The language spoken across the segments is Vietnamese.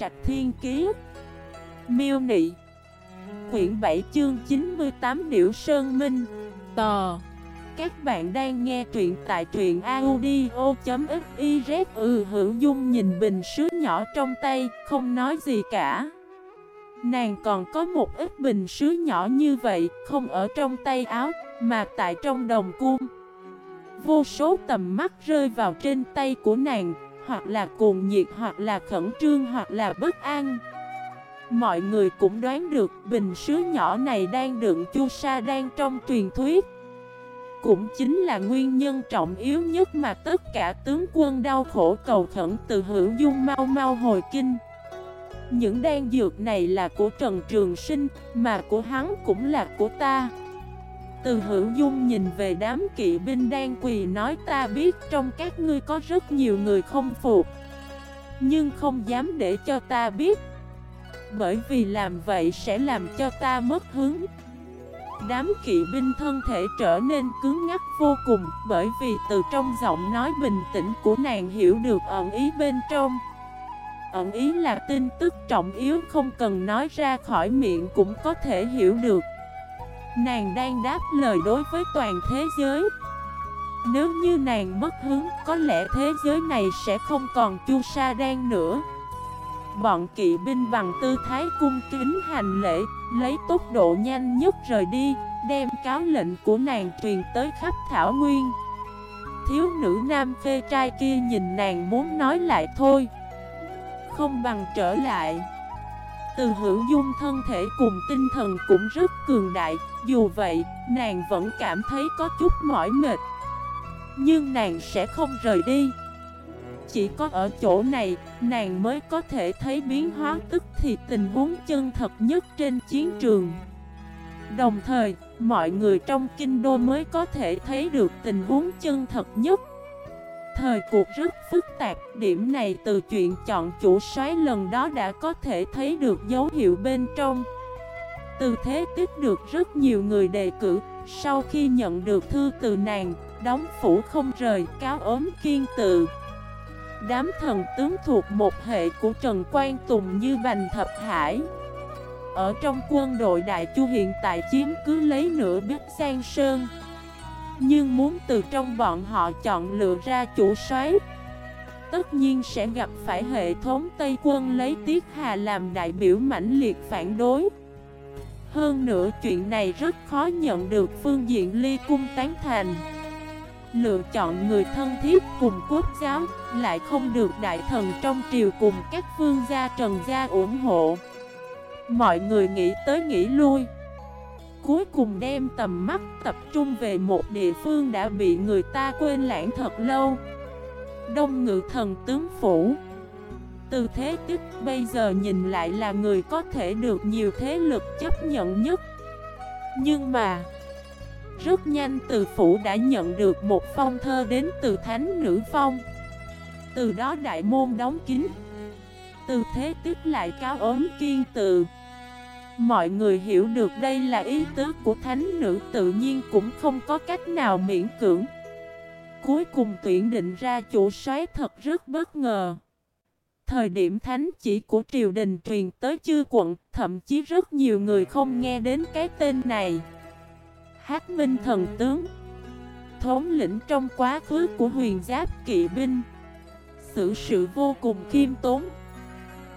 Trạch Thiên Kiế Miêu Nị. Quyển 7 chương 98 Điểu Sơn Minh. Tò. Các bạn đang nghe truyện tại truyện audio.xyz Ừ hữu dung nhìn bình sứ nhỏ trong tay, không nói gì cả. Nàng còn có một ít bình sứ nhỏ như vậy, không ở trong tay áo, mà tại trong đồng cung. Vô số tầm mắt rơi vào trên tay của nàng hoặc là cuồng nhiệt, hoặc là khẩn trương, hoặc là bất an. Mọi người cũng đoán được bình sứ nhỏ này đang đựng chu sa đang trong truyền thuyết. Cũng chính là nguyên nhân trọng yếu nhất mà tất cả tướng quân đau khổ cầu khẩn từ hữu dung mau mau hồi kinh. Những đan dược này là của Trần Trường Sinh, mà của hắn cũng là của ta từ hữu dung nhìn về đám kỵ binh đang quỳ nói, ta biết trong các ngươi có rất nhiều người không phục, Nhưng không dám để cho ta biết. Bởi vì làm vậy sẽ làm cho ta mất hứng. Đám kỵ binh thân thể trở nên cứng ngắc vô cùng, Bởi vì từ trong giọng nói bình tĩnh của nàng hiểu được ẩn ý bên trong. Ẩn ý là tin tức trọng yếu không cần nói ra khỏi miệng cũng có thể hiểu được. Nàng đang đáp lời đối với toàn thế giới. Nếu như nàng mất hứng, Có lẽ thế giới này sẽ không còn chu sa Đen nữa. Bọn kỵ binh bằng tư thái cung kính hành lễ, Lấy tốc độ nhanh nhất rời đi, Đem cáo lệnh của nàng truyền tới khắp Thảo Nguyên. Thiếu nữ nam phê trai kia nhìn nàng muốn nói lại thôi. Không bằng trở lại từ hữu dung thân thể cùng tinh thần cũng rất cường đại. Dù vậy, nàng vẫn cảm thấy có chút mỏi mệt. Nhưng nàng sẽ không rời đi. Chỉ có ở chỗ này, nàng mới có thể thấy biến hóa tức thì tình huống chân thật nhất trên chiến trường. Đồng thời, mọi người trong kinh đô mới có thể thấy được tình huống chân thật nhất. Thời cuộc rất phức tạp, điểm này từ chuyện chọn chủ soái lần đó đã có thể thấy được dấu hiệu bên trong. Từ thế tiếp được rất nhiều người đề cử, sau khi nhận được thư từ nàng, đóng phủ không rời, cáo ốm kiên tự. Đám thần tướng thuộc một hệ của Trần Quang Tùng như Bành Thập Hải. Ở trong quân đội Đại Chu hiện tại chiếm cứ lấy nửa biết Giang Sơn. Nhưng muốn từ trong bọn họ chọn lựa ra chủ soái, Tất nhiên sẽ gặp phải hệ thống Tây quân lấy Tiết Hà làm đại biểu mãnh liệt phản đối. Hơn nữa chuyện này rất khó nhận được phương diện ly cung tán thành. Lựa chọn người thân thiết cùng quốc giáo Lại không được đại thần trong triều cùng các phương gia trần gia ủng hộ. Mọi người nghĩ tới nghĩ lui cuối cùng đem tầm mắt tập trung về một địa phương đã bị người ta quên lãng thật lâu. Đông ngự thần tướng phủ. Từ thế tức, bây giờ nhìn lại là người có thể được nhiều thế lực chấp nhận nhất. Nhưng mà, Rất nhanh từ phủ đã nhận được một phong thơ đến từ thánh nữ phong. Từ đó đại môn đóng kín. Từ thế tức lại cáo ốm kiên tự Mọi người hiểu được đây là ý tứ của thánh nữ tự nhiên cũng không có cách nào miễn cưỡng. Cuối cùng tuyển định ra chủ soái thật rất bất ngờ. Thời điểm thánh chỉ của triều đình truyền tới chư quận, Thậm chí rất nhiều người không nghe đến cái tên này. Hát Minh thần tướng, Thống lĩnh trong quá khứ của huyền giáp kỵ binh Sự sự vô cùng khiêm tốn,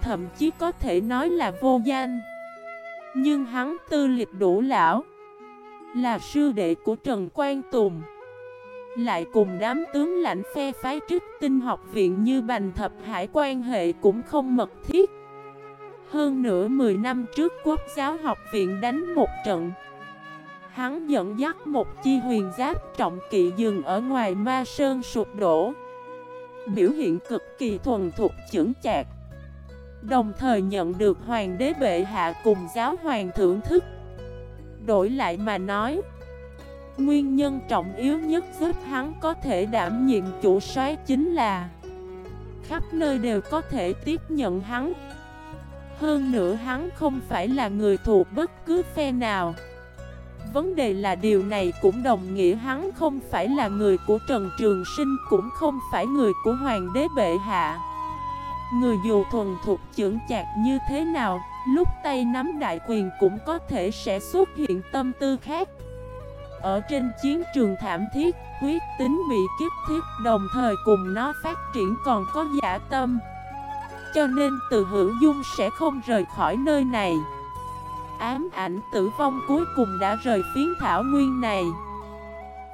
Thậm chí có thể nói là vô danh nhưng hắn tư lịch đủ lão. Là sư đệ của Trần Quang Tùng. Lại cùng đám tướng lãnh phe phái trích tinh học viện như Bành Thập Hải quan hệ cũng không mật thiết. Hơn nữa 10 năm trước quốc giáo học viện đánh một trận. Hắn dẫn dắt một chi huyền giáp trọng kỵ dừng ở ngoài ma sơn sụp đổ. Biểu hiện cực kỳ thuần thục chững chạc. Đồng thời nhận được hoàng đế bệ hạ cùng giáo hoàng thưởng thức. Đổi lại mà nói, Nguyên nhân trọng yếu nhất giúp hắn có thể đảm nhiệm chủ soái chính là Khắp nơi đều có thể tiếp nhận hắn. Hơn nữa hắn không phải là người thuộc bất cứ phe nào. Vấn đề là điều này cũng đồng nghĩa hắn không phải là người của Trần Trường Sinh Cũng không phải người của Hoàng đế Bệ Hạ. Người dù thuần thuộc trưởng chạc như thế nào, lúc tay nắm đại quyền cũng có thể sẽ xuất hiện tâm tư khác. Ở trên chiến trường thảm thiết, huyết tính bị kiếp thiết đồng thời cùng nó phát triển còn có giả tâm. Cho nên từ hữu dung sẽ không rời khỏi nơi này. Ám ảnh tử vong cuối cùng đã rời phiến thảo nguyên này.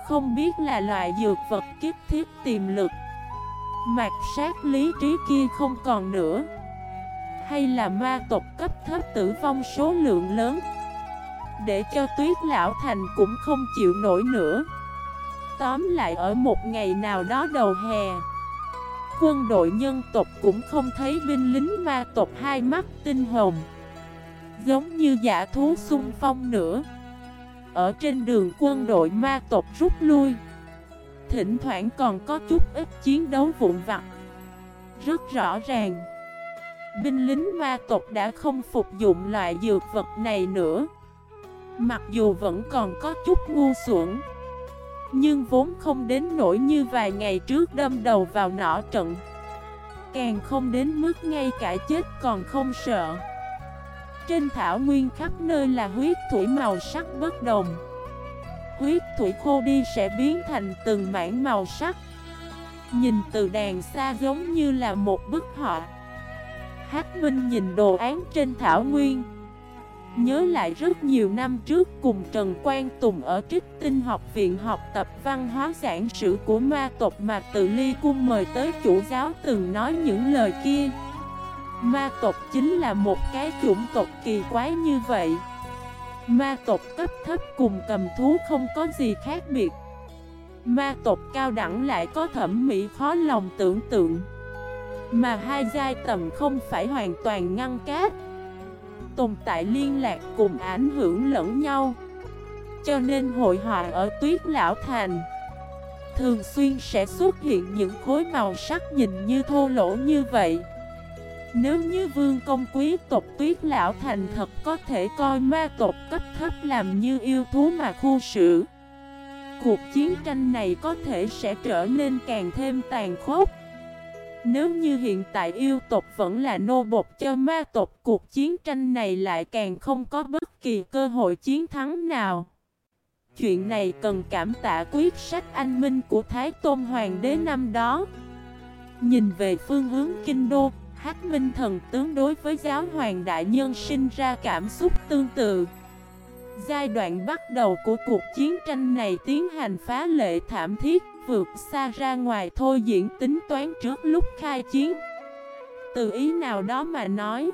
Không biết là loại dược vật kiếp thiết tiềm lực Mạc sát lý trí kia không còn nữa. Hay là ma tộc cấp thấp tử vong số lượng lớn. Để cho tuyết lão thành cũng không chịu nổi nữa. Tóm lại ở một ngày nào đó đầu hè, Quân đội nhân tộc cũng không thấy binh lính ma tộc hai mắt tinh hồng. Giống như giả thú xung phong nữa. Ở trên đường quân đội ma tộc rút lui. Thỉnh thoảng còn có chút ít chiến đấu vụn vặt. Rất rõ ràng, Binh lính ma tộc đã không phục dụng loại dược vật này nữa. Mặc dù vẫn còn có chút ngu xuẩn, Nhưng vốn không đến nỗi như vài ngày trước đâm đầu vào nỏ trận. Càng không đến mức ngay cả chết còn không sợ. Trên thảo nguyên khắp nơi là huyết thủy màu sắc bất đồng huyết thủy khô đi sẽ biến thành từng mảng màu sắc. Nhìn từ đàn xa giống như là một bức họa. Hát Minh nhìn đồ án trên thảo nguyên. Nhớ lại rất nhiều năm trước cùng Trần Quang Tùng ở Trích Tinh học viện học tập văn hóa giảng sử của ma tộc mà tự ly cung mời tới chủ giáo từng nói những lời kia. Ma tộc chính là một cái chủng tộc kỳ quái như vậy. Ma tộc cấp thấp cùng cầm thú không có gì khác biệt. Ma tộc cao đẳng lại có thẩm mỹ khó lòng tưởng tượng. Mà hai giai tầm không phải hoàn toàn ngăn cát. Tồn tại liên lạc cùng ảnh hưởng lẫn nhau. Cho nên hội họa ở tuyết lão thành Thường xuyên sẽ xuất hiện những khối màu sắc nhìn như thô lỗ như vậy nếu như vương công quý tộc tuyết lão thành thật có thể coi ma tộc cấp thấp làm như yêu thú mà khu xử. Cuộc chiến tranh này có thể sẽ trở nên càng thêm tàn khốc. Nếu như hiện tại yêu tộc vẫn là nô bộc cho ma tộc, Cuộc chiến tranh này lại càng không có bất kỳ cơ hội chiến thắng nào. Chuyện này cần cảm tạ quyết sách anh minh của Thái Tôn Hoàng đế năm đó. Nhìn về phương hướng kinh đô Hắc Minh thần tướng đối với giáo hoàng đại nhân sinh ra cảm xúc tương tự. Giai đoạn bắt đầu của cuộc chiến tranh này tiến hành phá lệ thảm thiết, vượt xa ra ngoài thôi diễn tính toán trước lúc khai chiến. Từ ý nào đó mà nói,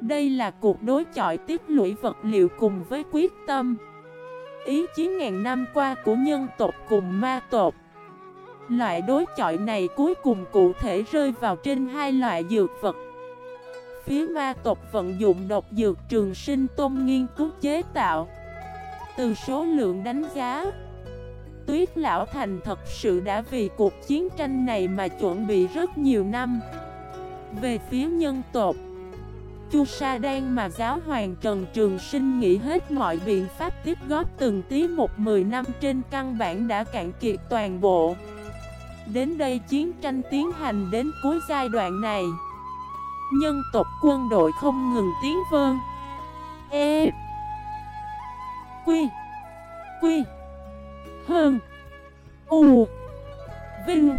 đây là cuộc đối chọi tiết lũy vật liệu cùng với quyết tâm. Ý chí ngàn năm qua của nhân tộc cùng ma tộc Loại đối chọi này cuối cùng cụ thể rơi vào trên hai loại dược vật. Phía ma tộc vận dụng độc dược trường sinh tôn nghiên cứu chế tạo. Từ số lượng đánh giá, Tuyết Lão Thành thật sự đã vì cuộc chiến tranh này mà chuẩn bị rất nhiều năm. Về phía nhân tộc, Chu Sa Đan mà giáo hoàng Trần Trường Sinh nghĩ hết mọi biện pháp tiếp góp từng tí một mười năm trên căn bản đã cạn kiệt toàn bộ. Đến đây chiến tranh tiến hành đến cuối giai đoạn này. Nhân tộc quân đội không ngừng tiến vơn E Quy Quy Hơn, U, Vinh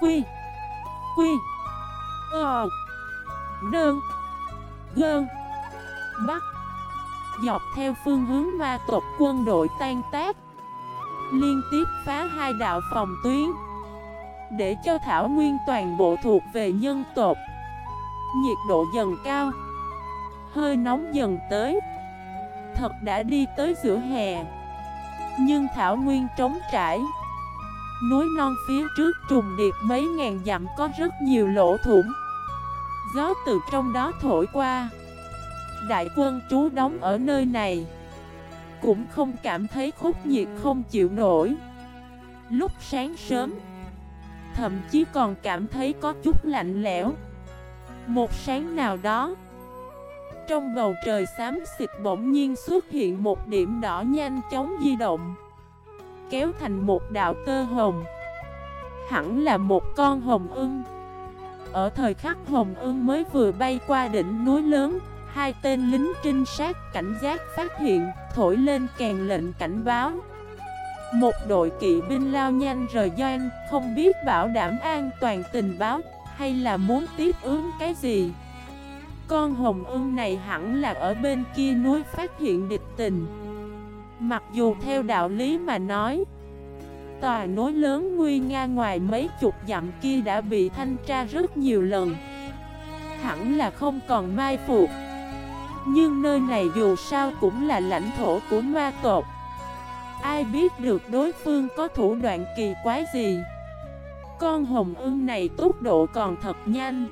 Quy Quy Ờ Đơn Gơn, Bắc. Dọc theo phương hướng ma tộc quân đội tan tác, Liên tiếp phá hai đạo phòng tuyến để cho Thảo Nguyên toàn bộ thuộc về nhân tộc. Nhiệt độ dần cao, Hơi nóng dần tới. Thật đã đi tới giữa hè. Nhưng Thảo Nguyên trống trải. Núi non phía trước trùng điệp mấy ngàn dặm có rất nhiều lỗ thủng. Gió từ trong đó thổi qua. Đại quân trú đóng ở nơi này. Cũng không cảm thấy khúc nhiệt không chịu nổi. Lúc sáng sớm Thậm chí còn cảm thấy có chút lạnh lẽo. Một sáng nào đó, Trong bầu trời xám xịt bỗng nhiên xuất hiện một điểm đỏ nhanh chóng di động, Kéo thành một đạo tơ hồng. Hẳn là một con hồng ưng. Ở thời khắc Hồng Ưng mới vừa bay qua đỉnh núi lớn, Hai tên lính trinh sát cảnh giác phát hiện, Thổi lên kèn lệnh cảnh báo. Một đội kỵ binh lao nhanh rời doanh, Không biết bảo đảm an toàn tình báo, Hay là muốn tiếp ứng cái gì. Con hồng ưng này hẳn là ở bên kia núi phát hiện địch tình. Mặc dù theo đạo lý mà nói, Tòa núi lớn nguy nga ngoài mấy chục dặm kia đã bị thanh tra rất nhiều lần. Hẳn là không còn mai phục. Nhưng nơi này dù sao cũng là lãnh thổ của ma tộc. Ai biết được đối phương có thủ đoạn kỳ quái gì? Con hồng ưng này tốc độ còn thật nhanh.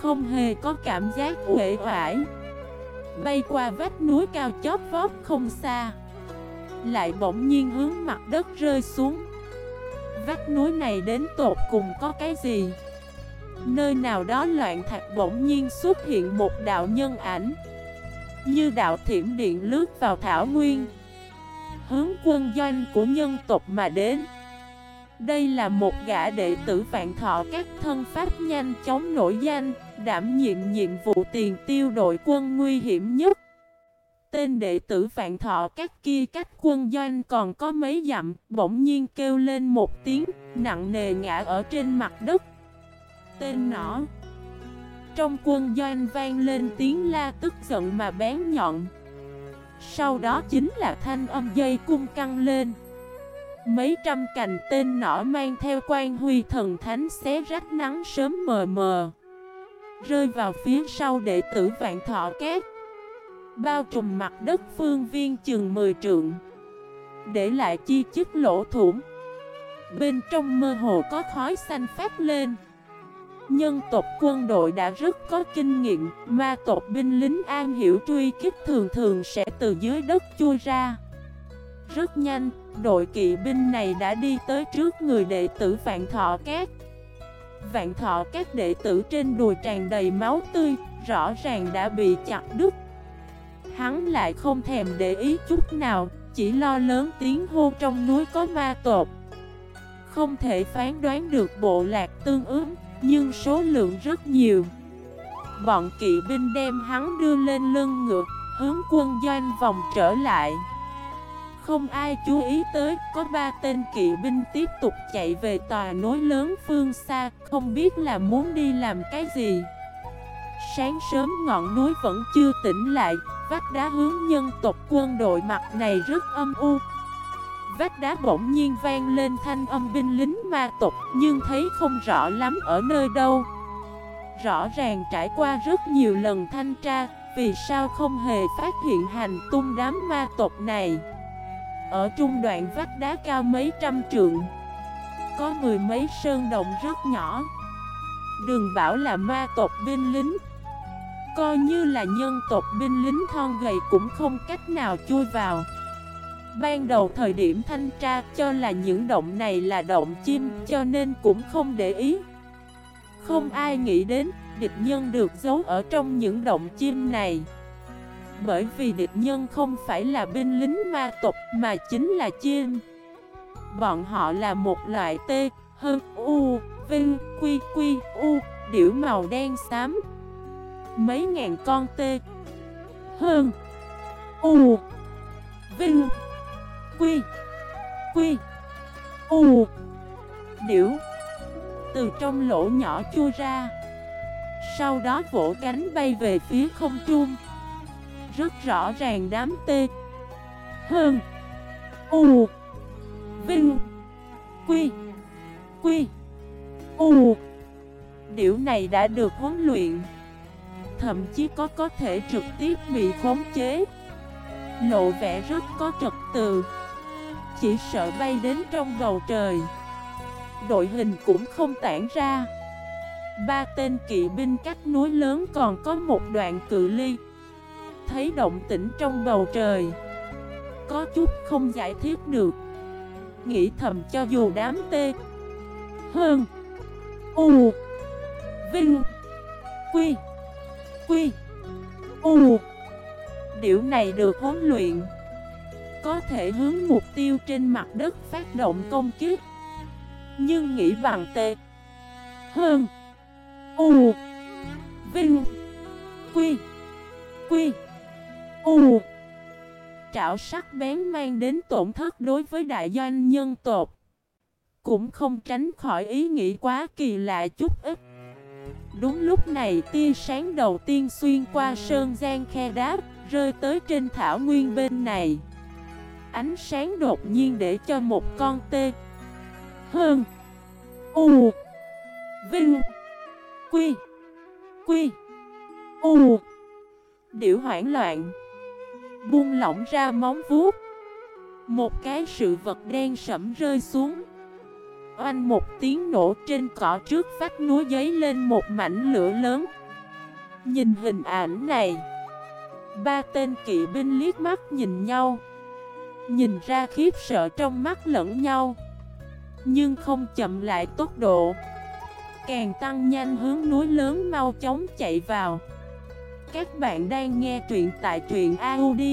Không hề có cảm giác uể oải. Bay qua vách núi cao chót vót không xa. Lại bỗng nhiên hướng mặt đất rơi xuống. Vách núi này đến tột cùng có cái gì? Nơi nào đó loạn thạch bỗng nhiên xuất hiện một đạo nhân ảnh. Như đạo thiểm điện lướt vào thảo nguyên. Hướng quân doanh của nhân tộc mà đến Đây là một gã đệ tử vạn thọ các thân pháp nhanh chóng nổi danh Đảm nhiệm nhiệm vụ tiền tiêu đội quân nguy hiểm nhất Tên đệ tử vạn thọ các kia cách quân doanh còn có mấy dặm, bỗng nhiên kêu lên một tiếng, nặng nề ngã ở trên mặt đất. Tên nỏ Trong quân doanh vang lên tiếng la tức giận mà bén nhọn. Sau đó chính là thanh âm dây cung căng lên. Mấy trăm cành tên nỏ mang theo quan huy thần thánh xé rách nắng sớm mờ mờ. Rơi vào phía sau đệ tử vạn thọ két. Bao trùm mặt đất phương viên chừng 10 trượng. Để lại chi chức lỗ thủng. Bên trong mơ hồ có khói xanh phát lên. Nhân tộc quân đội đã rất có kinh nghiệm Ma tộc binh lính an hiểu truy kích thường thường sẽ từ dưới đất chui ra. Rất nhanh, đội kỵ binh này đã đi tới trước người đệ tử Vạn Thọ Cát Vạn Thọ Cát đệ tử trên đùi tràn đầy máu tươi Rõ ràng đã bị chặt đứt. Hắn lại không thèm để ý chút nào Chỉ lo lớn tiếng hô trong núi có ma tột Không thể phán đoán được bộ lạc tương ứng. Nhưng số lượng rất nhiều. Bọn kỵ binh đem hắn đưa lên lưng ngựa, Hướng quân doanh vòng trở lại. Không ai chú ý tới, Có ba tên kỵ binh tiếp tục chạy về tòa núi lớn phương xa, Không biết là muốn đi làm cái gì. Sáng sớm ngọn núi vẫn chưa tỉnh lại, Vách đá hướng nhân tộc quân đội mặt này rất âm u Vách đá bỗng nhiên vang lên thanh âm binh lính ma tộc, Nhưng thấy không rõ lắm ở nơi đâu. Rõ ràng trải qua rất nhiều lần thanh tra, Vì sao không hề phát hiện hành tung đám ma tộc này? Ở trung đoạn vách đá cao mấy trăm trượng, Có mười mấy sơn động rất nhỏ. Đừng bảo là ma tộc binh lính, Coi như là nhân tộc binh lính thon gầy cũng không cách nào chui vào. Ban đầu thời điểm thanh tra cho là những động này là động chim cho nên cũng không để ý. Không ai nghĩ đến địch nhân được giấu ở trong những động chim này. Bởi vì địch nhân không phải là binh lính ma tộc mà chính là chim. Bọn họ là một loại tê, hơn, u, vinh, quy, quy, u, điểu màu đen xám. Mấy ngàn con tê Hơn U Vinh Quy Quy, U. Điểu. Từ trong lỗ nhỏ chui ra. Sau đó vỗ cánh bay về phía không trung. Rất rõ ràng đám tê. Hơn. U. Vinh. Quy. Quy. U. Điểu này đã được huấn luyện. Thậm chí có có thể trực tiếp bị khống chế. Lộ vẻ rất có trật tự. Chỉ sợ bay đến trong bầu trời. Đội hình cũng không tản ra. Ba tên kỵ binh cách núi lớn còn có một đoạn cự ly. Thấy động tĩnh trong bầu trời, Có chút không giải thích được. Nghĩ thầm cho dù đám tê, Hơn, U, Vinh, Quy Quy, U. Điểu này được huấn luyện. Có thể hướng mục tiêu trên mặt đất phát động công kích. Nhưng nghĩ bằng tệ Hơn U. Vinh. Quy. Quy. U. Trảo sắc bén mang đến tổn thất đối với đại doanh nhân tộc. Cũng không tránh khỏi ý nghĩ quá kỳ lạ chút ít. Đúng lúc này, tia sáng đầu tiên xuyên qua sơn gian khe đáp Rơi tới trên thảo nguyên bên này. Ánh sáng đột nhiên để cho một con tê. Hơn. U. Vinh. Quy. Quy. U. Điểu hoảng loạn. Buông lỏng ra móng vuốt. Một cái sự vật đen sẫm rơi xuống. Oanh một tiếng nổ trên cỏ trước vách núi giấy lên một mảnh lửa lớn. Nhìn hình ảnh này, Ba tên kỵ binh liếc mắt nhìn nhau. Nhìn ra khiếp sợ trong mắt lẫn nhau. Nhưng không chậm lại tốc độ. Càng tăng nhanh hướng núi lớn mau chóng chạy vào. Các bạn đang nghe truyện tại truyện audio.fif